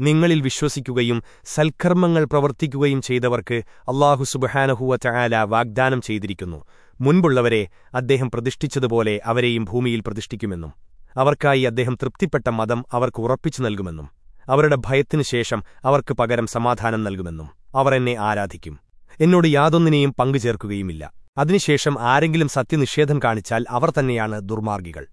നിങ്ങളിൽ വിശ്വസിക്കുകയും സൽക്കർമ്മങ്ങൾ പ്രവർത്തിക്കുകയും ചെയ്തവർക്ക് അള്ളാഹു സുബഹാനഹുവ ചായാല വാഗ്ദാനം ചെയ്തിരിക്കുന്നു. മുൻപുള്ളവരെ അദ്ദേഹം പ്രതിഷ്ഠിച്ചതുപോലെ അവരെയും ഭൂമിയിൽ പ്രതിഷ്ഠിക്കുമെന്നും അവർക്കായി അദ്ദേഹം തൃപ്തിപ്പെട്ട മതം അവർക്ക് ഉറപ്പിച്ചു നൽകുമെന്നും അവരുടെ ഭയത്തിനു ശേഷം അവർക്ക് പകരം സമാധാനം നൽകുമെന്നും അവർ എന്നെ ആരാധിക്കും. എന്നോട് യാതൊന്നിനെയും പങ്കുചേർക്കുകയുമില്ല. അതിനുശേഷം ആരെങ്കിലും സത്യനിഷേധം കാണിച്ചാൽ അവർ തന്നെയാണ് ദുർമാർഗികൾ.